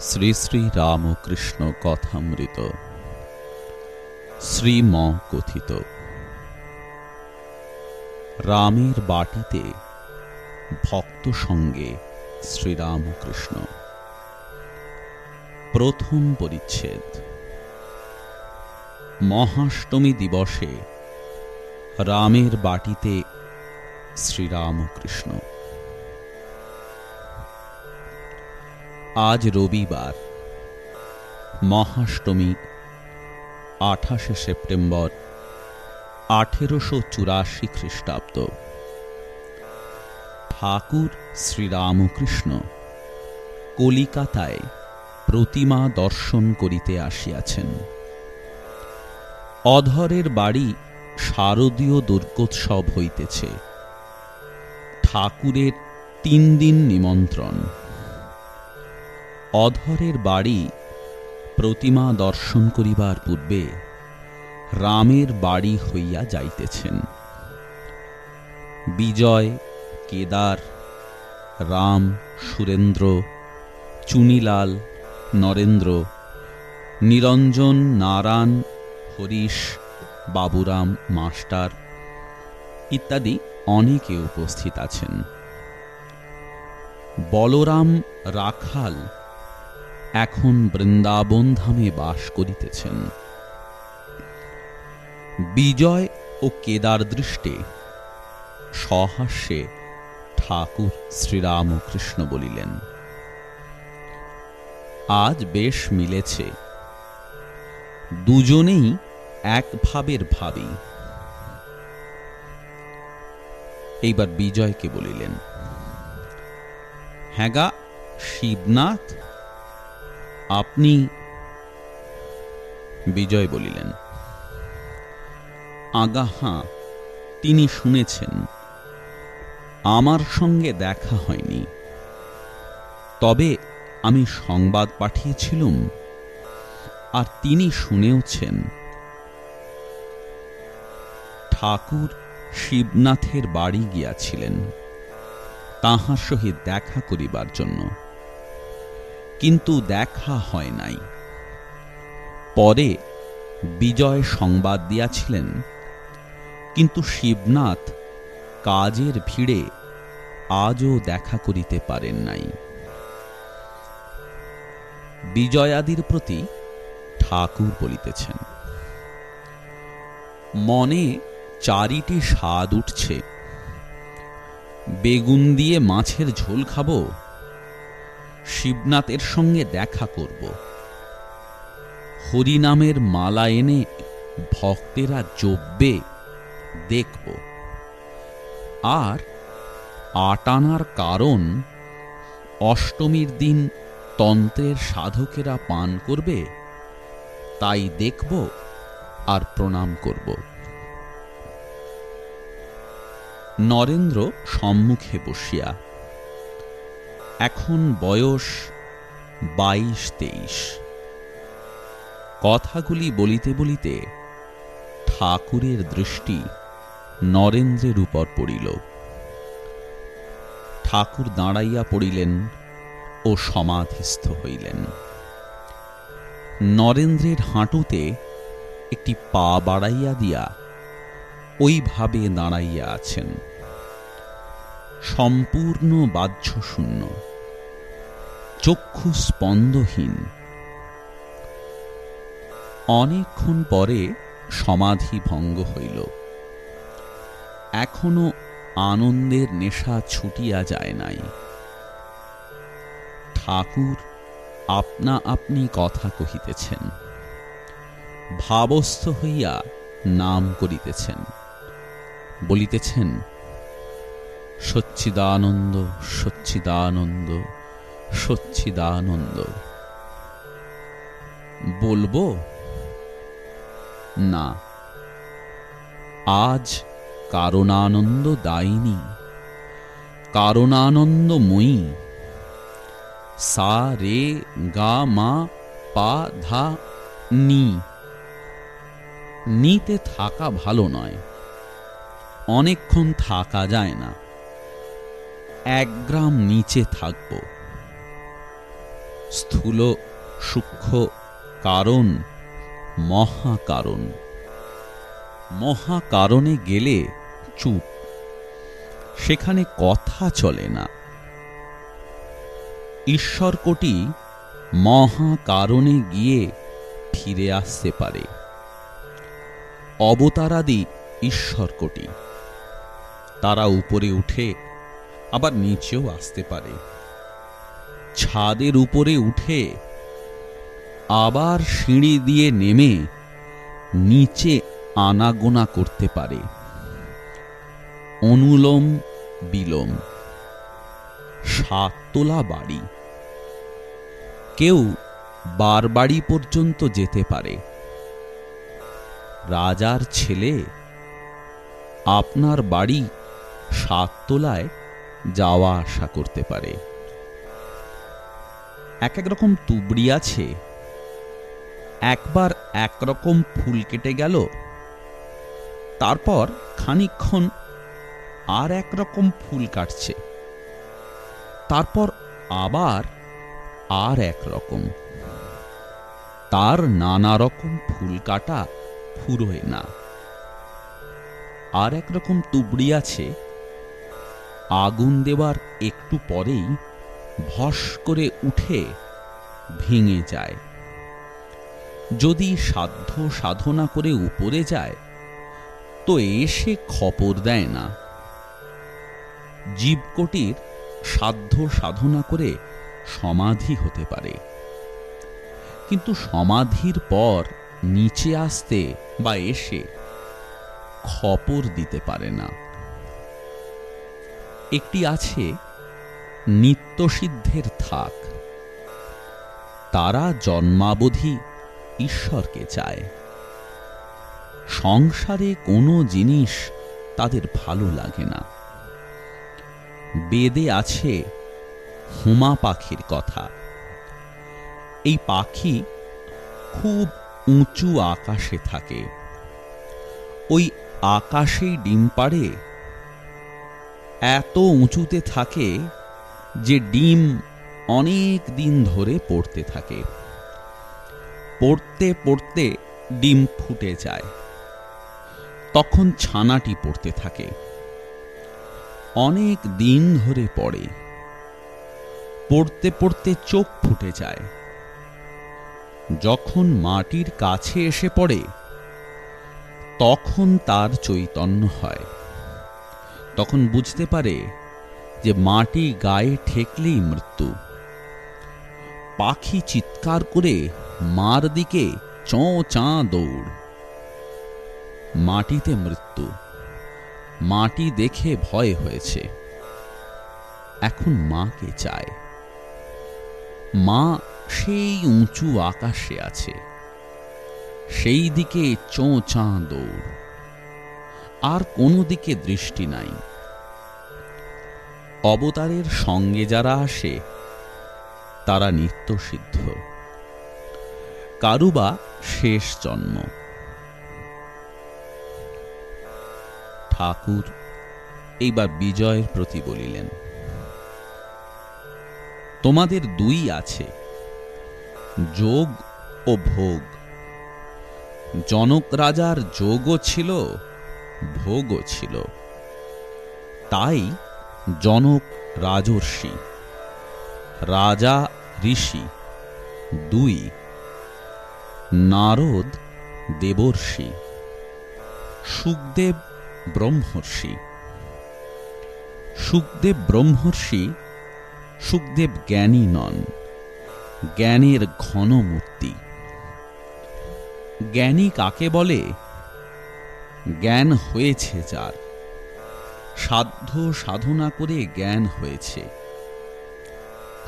শ্রী শ্রী রামকৃষ্ণ কথামৃত। শ্রীম কথিত রামের বাটিতে ভক্ত সঙ্গে শ্রীরামকৃষ্ণ। প্রথম পরিচ্ছেদ। মহাষ্টমী দিবসে রামের বাটিতে শ্রীরামকৃষ্ণ। আজ রবিবার, মহাষ্টমী, আঠাশে সেপ্টেম্বর, আঠেরোশো চুরাশি খ্রিস্টাব্দ। ঠাকুর শ্রীরামকৃষ্ণ কলিকাতায় প্রতিমা দর্শন করিতে আসিয়াছেন। অধরের বাড়ি শারদীয় দুর্গোৎসব হইতেছে। ঠাকুরের তিন দিন নিমন্ত্রণ। অধরের বাড়ি প্রতিমা দর্শন করিবার পূর্বে রামের বাড়ি হইয়া যাইতেছেন। বিজয়, কেদার, রাম, সুরেন্দ্র, চুনিলাল, নরেন্দ্র, নিরঞ্জন, নারায়ণ, হরিশ, বাবুরাম, মাস্টার ইত্যাদি অনেকে উপস্থিত আছেন। বলরাম, রাখাল এখন বৃন্দাবন ধামে বাস করিতেছেন। বিজয় ও কেদার দৃষ্টে সহাস্যে ঠাকুর শ্রীরামকৃষ্ণ বলিলেন, আজ বেশ মিলেছে। দুজনেই এক ভাবের ভাবি। এইবার বিজয়কে বলিলেন হ্যাগা শিবনাথ আপনি বিজয় বলিলেন। আগা হাঁ তিনি শুনেছেন। আমার সঙ্গে দেখা হয়নি। তবে আমি সংবাদ পাঠিয়েছিলুম, আর তিনি শুনেওছেন। ঠাকুর শিবনাথের বাড়ি গিয়াছিলেন, তাহার সহিত দেখা করিবার জন্য। কিন্তু দেখা হয় নাই। পরে বিজয় সংবাদ দিয়াছিলেন, কিন্তু শিবনাথ কাজের ভিড়ে আজও দেখা করিতে পারেন নাই। বিজয়াদির প্রতি ঠাকুর বলিতেছেন, মনে চারিটি স্বাদ উঠছে। বেগুন দিয়ে মাছের ঝোল খাব শিবনাথের সঙ্গে দেখা করব। হরিনামের মালা এনে ভক্তেরা জব্বে দেখব। আর আটানার কারণ, অষ্টমীর দিন তন্ত্রের সাধকেরা পান করবে, তাই দেখব আর প্রণাম করব। নরেন্দ্র সম্মুখে বসিয়া এখন বয়স বাইশ তেইশ। কথাগুলি বলিতে বলিতে ঠাকুরের দৃষ্টি নরেন্দ্রের উপর পড়িল। ঠাকুর দাঁড়াইয়া পড়িলেন ও সমাধিস্থ হইলেন। নরেন্দ্রের হাঁটুতে একটি পা বাড়াইয়া দিয়া ওইভাবে দাঁড়াইয়া আছেন। সম্পূর্ণ বাহ্য শূন্য চক্ষু স্পন্দহীন অনেকক্ষণ পরে সমাধি ভঙ্গ হইল। এখনও আনন্দের নেশা ছুটিয়া যায় নাই। ঠাকুর আপনা আপনি কথা কহিতেছেন। ভাবস্থ হইয়া নাম করিতেছেন। বলিতেছেন, সচ্চিদানন্দ সচ্চিদানন্দ। সচ্ছিদানন্দ বলব, না, আজ কারণানন্দ দায়িনী, কারণানন্দময়ী, সা রে গা মা পা ধা নি। নিতে থাকা ভালো নয়, অনেকক্ষণ থাকা যায় না, এক গ্রাম নিচে থাকব। স্থূল, সূক্ষ্ম কারণ, মহাকারণ। মহাকারণে গেলে চুপ। সেখানে কথা চলে না। ঈশ্বর কোটি মহাকারণে গিয়ে ফিরে আসতে পারে। অবতারাদি ঈশ্বর কোটি। তারা উপরে উঠে আবার নিচেও আসতে পারে। ছাদের উপরে উঠে আবার সিঁড়ি দিয়ে নেমে নিচে আনাগোনা করতে পারে। অনুলোম বিলোম। সাততলা বাড়ি। কেউ বারবাড়ি পর্যন্ত যেতে পারে। রাজার ছেলে, আপনার বাড়ি সাততলায় যাওয়া আসা করতে পারে। এক এক রকম তুবড়ি আছে। একবার একরকম ফুল কেটে গেল। তারপর খানিক্ষণ আর একরকম ফুল কাটছে। তারপর আবার আর এক রকম। তার নানা রকম ফুল কাটা ফুরোয় না। আর এক রকম তুবড়ি আছে। আগুন দেওয়ার একটু পরেই ভস করে উঠে ভেঙে যায়। যদি সাধ্য সাধনা করে উপরে যায়, তো এসে খপর দেয় না। জীবকটির সাধ্য সাধনা করে সমাধি হতে পারে। কিন্তু সমাধির পর নিচে আসতে বা এসে খপর দিতে পারে না। একটি আছে নিত্যসিদ্ধের থাক। তারা জন্মাবধি ঈশ্বরকে চায়। সংসারে কোনো জিনিস তাদের ভালো লাগে না। বেদে আছে হুমা পাখির কথা। এই পাখি খুব উঁচু আকাশে থাকে। ওই আকাশেই ডিম পাড়ে, এত উঁচুতে থাকে যে ডিম অনেক দিন ধরে পড়তে থাকে। পড়তে পড়তে ডিম ফুটে যায়। তখন ছানাটি পড়তে থাকে। অনেক দিন ধরে পড়ে। পড়তে পড়তে চোখ ফুটে যায়। যখন মাটির কাছে এসে পড়ে, তখন তার চৈতন্য হয়। তখন বুঝতে পারে যে মাটি গায়ে ঠেকলেই মৃত্যু। পাখি চিৎকার করে মার দিকে চঁ চাঁ দৌড়। মাটিতে মৃত্যু। মাটি দেখে ভয় হয়েছে। এখন মাকে চায়। মা সেই উঁচু আকাশে আছে। সেই দিকে চোঁ চাঁ দৌড়। আর কোনো দিকে দৃষ্টি নাই। অবতারের সঙ্গে যারা আসে, তারা নিত্য সিদ্ধ কারুবা শেষ জন্ম। ঠাকুর এইবার বিজয়ের প্রতি বলিলেন, তোমাদের দুই আছে, যোগ ও ভোগ। জনক রাজার যোগও ছিল, ভোগও ছিল। তাই জনক রাজর্ষি, রাজা ঋষি, দুই নারদ দেবর্ষি, সুখদেব ব্রহ্মর্ষি। সুখদেব ব্রহ্মর্ষি সুখদেব জ্ঞানী নন, জ্ঞানের ঘন মূর্তি জ্ঞানী কাকে বলে? জ্ঞান হয়েছে যার। সাধ্য সাধনা করে জ্ঞান হয়েছে।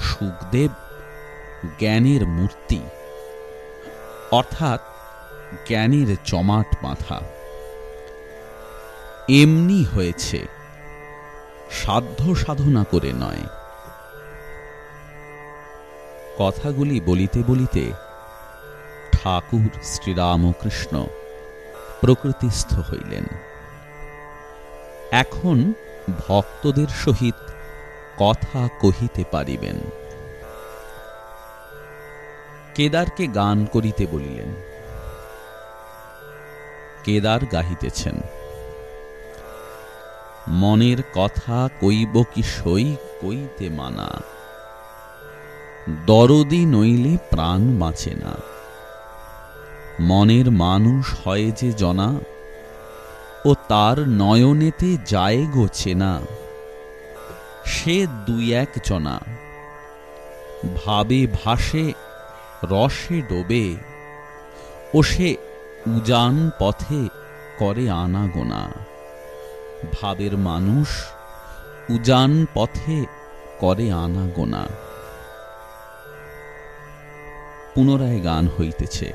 সুখদেব জ্ঞানের মূর্তি, অর্থাৎ জ্ঞানের জমাট মাথা। এমনি হয়েছে, সাধ্য সাধনা করে নয়। কথাগুলি বলিতে বলিতে ঠাকুর শ্রীরামকৃষ্ণ প্রকৃতিস্থ হইলেন। এখন ভক্তদের সহিত কথা কহিতে পারিবেন। কেদারকে গান করিতে বলিলেন, কেদার গাহিতেছেন, মনের কথা কইব কি সই কইতে মানা, দরদি নইলে প্রাণ বাঁচে না, মনের মানুষ হয় যে জনা ও তার নয়নেতে যায় গোছে না সে দুই এক জনা। ভাবে ভাসে, রসে ডোবে। ও সে উজান পথে করে আনাগোনা। ভাবের মানুষ উজান পথে করে আনাগোনা। পুনরায় গান হইতেছে।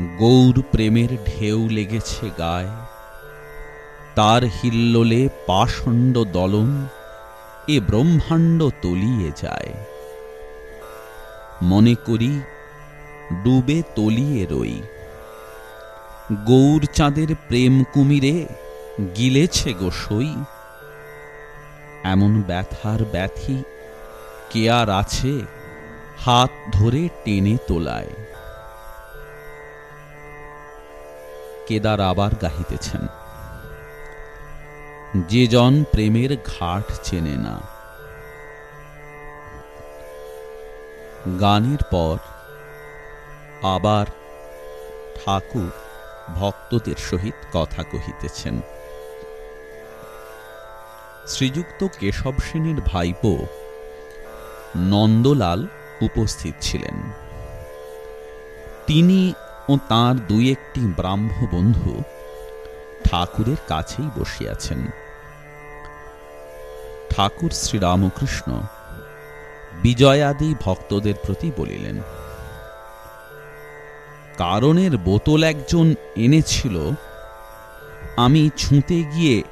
গৌর প্রেমের ঢেউ লেগেছে গায়। তার হিল্লোলে পাষণ্ড দলন, এ ব্রহ্মাণ্ড তলিয়ে যায়। মনে করি ডুবে তলিয়ে রই। গৌর চাঁদের প্রেম কুমিরে গিলেছে গোসই এমন ব্যথার ব্যথি কে আর আছে হাত ধরে টেনে তোলায়। কেদার আবার গাহিতেছেন। যে জন প্রেমের ঘাট চেনে না। গানের পর আবার ঠাকুর ভক্তদের সহিত কথা কহিতেছেন। শ্রীযুক্ত কেশব সেনের ভাইপো নন্দলাল উপস্থিত ছিলেন। তিনি ও তার দুই একটি ব্রাহ্ম বন্ধু ঠাকুরের কাছেই বসিয়াছেন। ঠাকুর শ্রীরামকৃষ্ণ বিজয়াদি ভক্তদের প্রতি বলিলেন, কারণের বোতল একজন এনেছিল, আমি ছুঁতে গিয়ে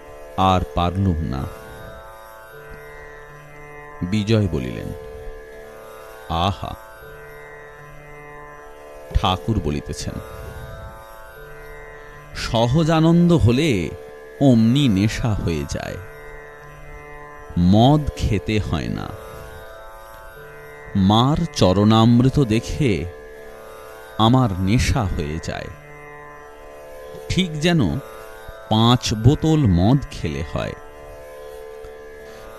আর পারলুম না। বিজয় বলিলেন, আহা ঠাকুর বলিতেছেন। সহজ আনন্দ হলে অমনি নেশা হয়ে যায়। মদ খেতে হয় না। মার চরণামৃত দেখে আমার নেশা হয়ে যায়। ঠিক যেন পাঁচ বোতল মদ খেলে হয়।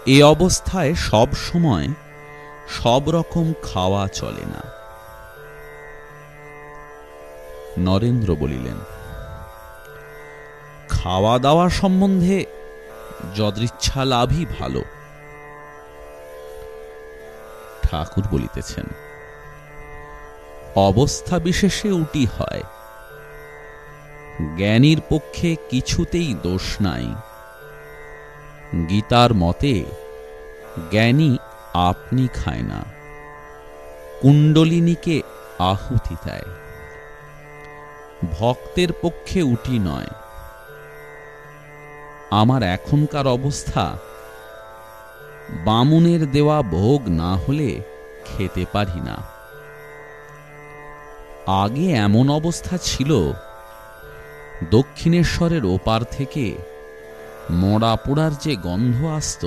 এ অবস্থায় সব সময় সব রকম খাওয়া চলে না। নরেন্দ্র বলিলেন খাওয়া দাওয়া সম্বন্ধে যদৃচ্ছা লাভই ভালো। ঠাকুর বলিতেছেন, অবস্থা বিশেষে উটি হয়। জ্ঞানীর পক্ষে কিছুতেই দোষ নাই। গীতার মতে, জ্ঞানী আপনি খায় না, কুণ্ডলিনীকে আহুতি দেয়। ভক্তের পক্ষে উটি নয়। আমার এখনকার অবস্থা, বামুনের দেওয়া ভোগ না হলে খেতে পারি না। আগে এমন অবস্থা ছিল, দক্ষিণেশ্বরের ওপার থেকে মরা পোড়ার যে গন্ধ আসত,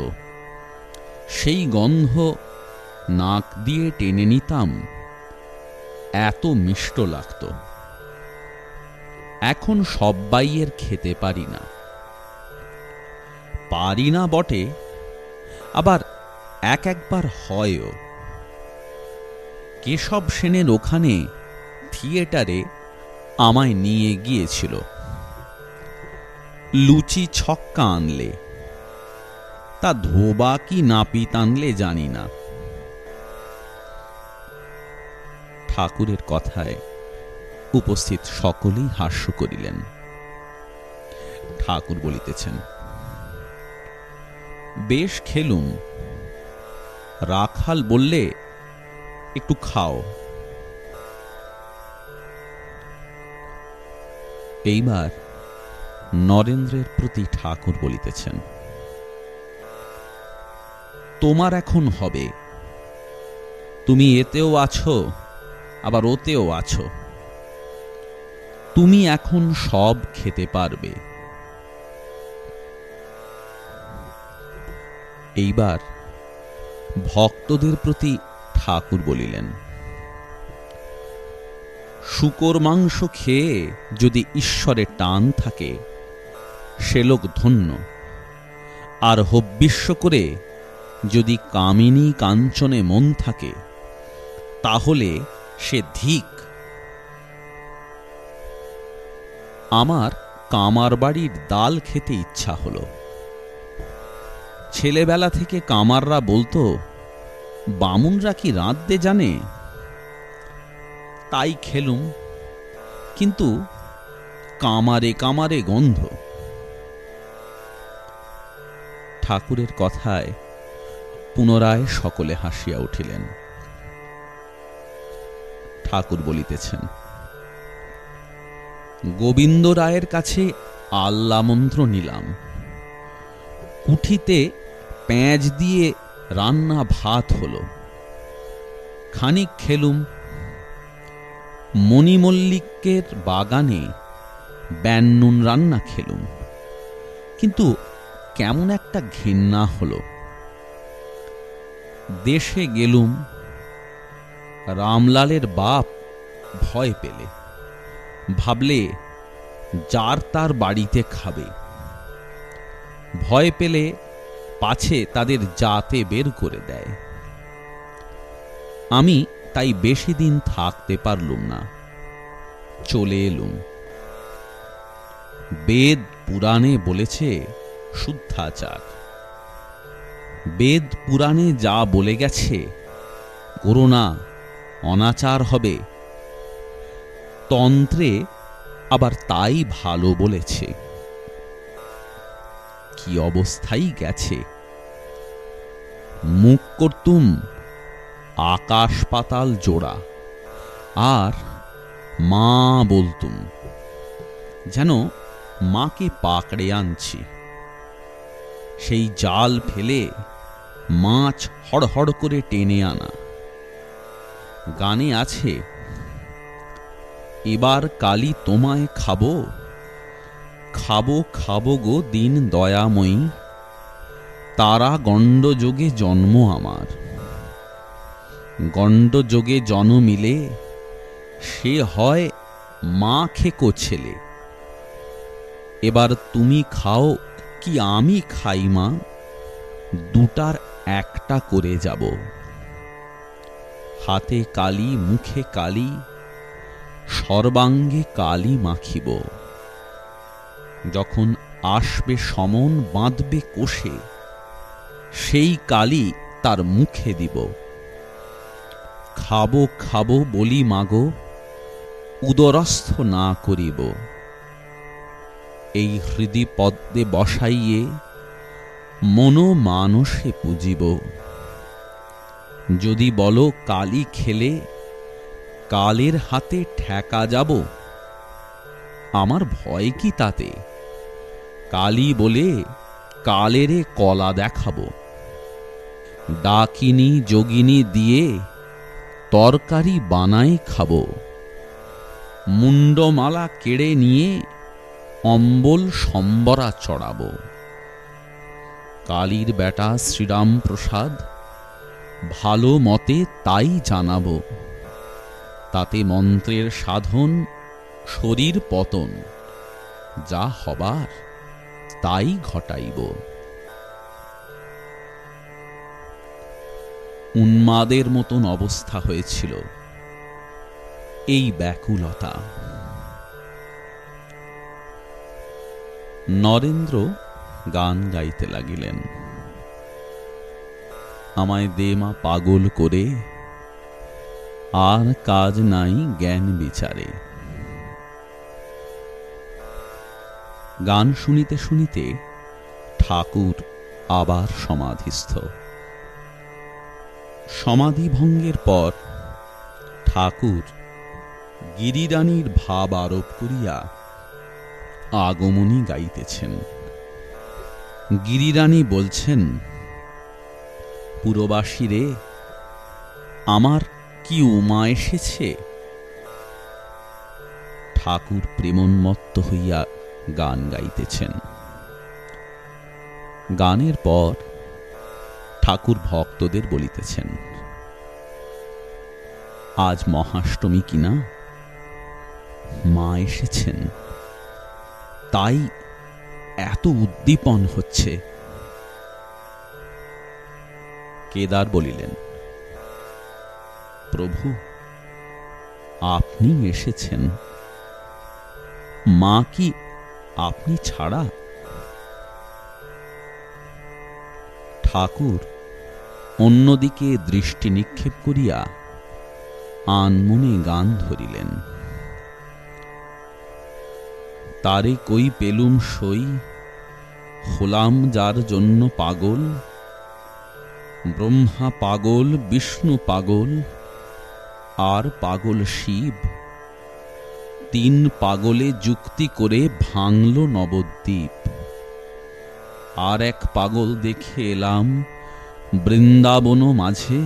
সেই গন্ধ নাক দিয়ে টেনে নিতাম, এত মিষ্ট লাগত। এখন সব বাইয়ের খেতে পারি না। পারি না বটে, আবার এক একবার হয়ও। কেশব সেনের ওখানে থিয়েটারে আমায় নিয়ে গিয়েছিল। লুচি ছক্কা আনলে, তা ধোবা কি নাপিত আনলে জানি না। ঠাকুরের কথায় উপস্থিত সকলেই হাস্য করিলেন। ঠাকুর বলিতেছেন, বেশ খেলুম। রাখাল বললে একটু খাও। এইবার নরেন্দ্রের প্রতি ঠাকুর বলিতেছেন, তোমার এখন হবে। তুমি এতেও আছো, আবার ওতেও আছো। তুমি এখন সব খেতে পারবে। এইবার ভক্তদের প্রতি ঠাকুর বলিলেন, শুকর মাংস খেয়ে যদি ঈশ্বরে টান থাকে, সে লোক ধন্য। আর হব্বিশ্ব করে যদি কামিনী কাঞ্চনে মন থাকে, তাহলে সে ধিক। আমার কামার বাড়ির ডাল খেতে ইচ্ছা হলো। ছেলেবেলা থেকে কামাররা বলতো, বামুনরা কি রাঁধতে জানে? তাই খেলুম, কিন্তু কামারে কামারে গন্ধ। ঠাকুরের কথায় পুনরায় সকলে হাসিয়া উঠিলেন। ঠাকুর বলিতেছেন গোবিন্দ রায়ের কাছে আল্লা মন্ত্র নিলাম। কুঠিতে পেঁয়াজ দিয়ে রান্না ভাত হল। খানিক খেলুম। মণিমল্লিকের বাগানে ব্যান্নুন রান্না খেলুম। কিন্তু কেমন একটা ঘেন্না হল। দেশে গেলুম, রামলালের বাপ ভয় পেলে। ভাবলে, যার তার বাড়িতে খাবে। ভয় পেলে পাছে তাদের জাতে বের করে দেয়। আমি তাই বেশি দিন থাকতে পারলুম না, চলে এলুম। বেদ পুরাণে বলেছে, শুদ্ধাচার। বেদ পুরাণে যা বলে গেছে করোনা অনাচার হবে। তন্ত্রে আবার তাই ভালো বলেছে। কি অবস্থাই গেছে? মুখ করতুম আকাশ পাতাল জোড়া, আর মা বলতুম, যেন মাকে পাকড়ে আনছি। সেই জাল ফেলে মাছ হড়হড় করে টেনে আনা। গানে আছে এবার কালি তোমায় খাব। খাব খাব গো দিন দয়াময়ী। তারা গণ্ডযোগে জন্ম আমার। গণ্ডযোগে জনমিলে সে হয় মা খেকো ছেলে এবার তুমি খাও, কি আমি খাই মা? দুটার একটা করে যাব। হাতে কালি, মুখে কালি সর্বাঙ্গে কালি মাখিব। যখন আসবে সমন, বাঁধবে কোষে, সেই কালি তার মুখে দিব। খাব খাব বলি মাগো, উদরস্থ না করিব। এই হৃদি পদ্মে বসাইয়ে মনো মানসে পুজিব। যদি বলো কালি খেলে কালের হাতে ঠেকা যাব। আমার ভয় কি তাতে? কালি বলে, কালেরে কলা দেখাবো। ডাকিনি, যোগিনী দিয়ে তরকারি বানাই খাব। মুন্ডমালা কেড়ে নিয়ে অম্বল সম্বরা চড়াবো। কালীর বেটা শ্রীরাম প্রসাদ ভালো মতে তাই জানাব। তাতে মন্ত্রের সাধন, শরীর পতন, যা হবার তাই ঘটাইব। উন্মাদের মতন অবস্থা হয়েছিল এই ব্যাকুলতা। নরেন্দ্র গান গাইতে লাগিলেন। আমায় দেমা পাগল করে আর কাজ নাই জ্ঞান বিচারে। গান শুনিতে শুনিতে ঠাকুর আবার সমাধিস্থ। সমাধি ভঙ্গের পর ঠাকুর গিরিরানীর ভাব আরোপ করিয়া আগমনী গাইতেছেন। গিরিরানী বলছেন, পুরবাসী রে, আমার কি উমা এসেছে? ঠাকুর প্রেমন্মত্ত হইয়া গান গাইতেছেন। গানের পর ঠাকুর ভক্তদের বলিতেছেন, আজ মহাষ্টমী কিনা মা এসেছেন। তাই এত উদ্দীপন হচ্ছে। কেদার বলিলেন প্রভু, আপনি এসেছেন। মা কি আপনি ছাড়া? ঠাকুর, অন্যদিকে দৃষ্টি নিক্ষেপ করিয়া আনমনে গান ধরিলেন। তারে কই পেলুম সই? হলাম যার জন্য পাগল? ব্রহ্মা পাগল, বিষ্ণু পাগল? আর পাগল শিব। তিন পাগলে যুক্তি করে ভাঙল নবদ্বীপ। আর এক পাগল দেখে এলাম বৃন্দাবন মাঝে।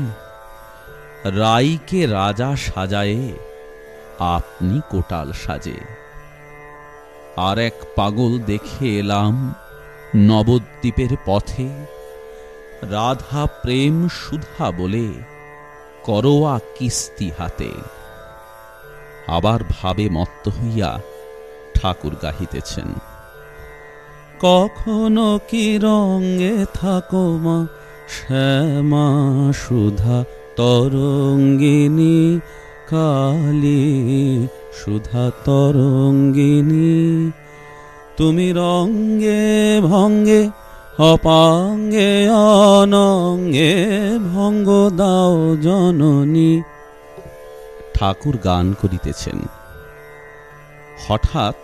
রাইকে রাজা সাজায়ে আপনি কোটাল সাজে। আর এক পাগল দেখে এলাম নবদ্বীপের পথে। রাধা প্রেম সুধা বলে করোয়া কিস্তি হাতে। আবার ভাবে মত্ত হইয়া ঠাকুর গাহিতেছেন। কখনো কি রঙ্গে থাকো মা শ্যামা সুধা তরঙ্গিনী, কালী সুধা তরঙ্গিনী? তুমি রঙ্গে ভঙ্গে অপাঙ্গে অনঙ্গে ভঙ্গ দাও জননী। ঠাকুর গান করিতেছেন। হঠাৎ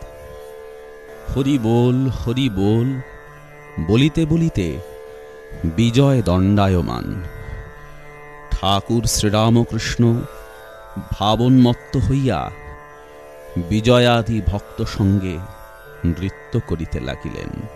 হরি বল হরি বল, বলিতে বলিতে বিজয় দণ্ডায়মান। ঠাকুর শ্রীরামকৃষ্ণ ভাবন্মত্ত হইয়া বিজয়াদি ভক্ত সঙ্গে নৃত্য করিতে লাগিলেন।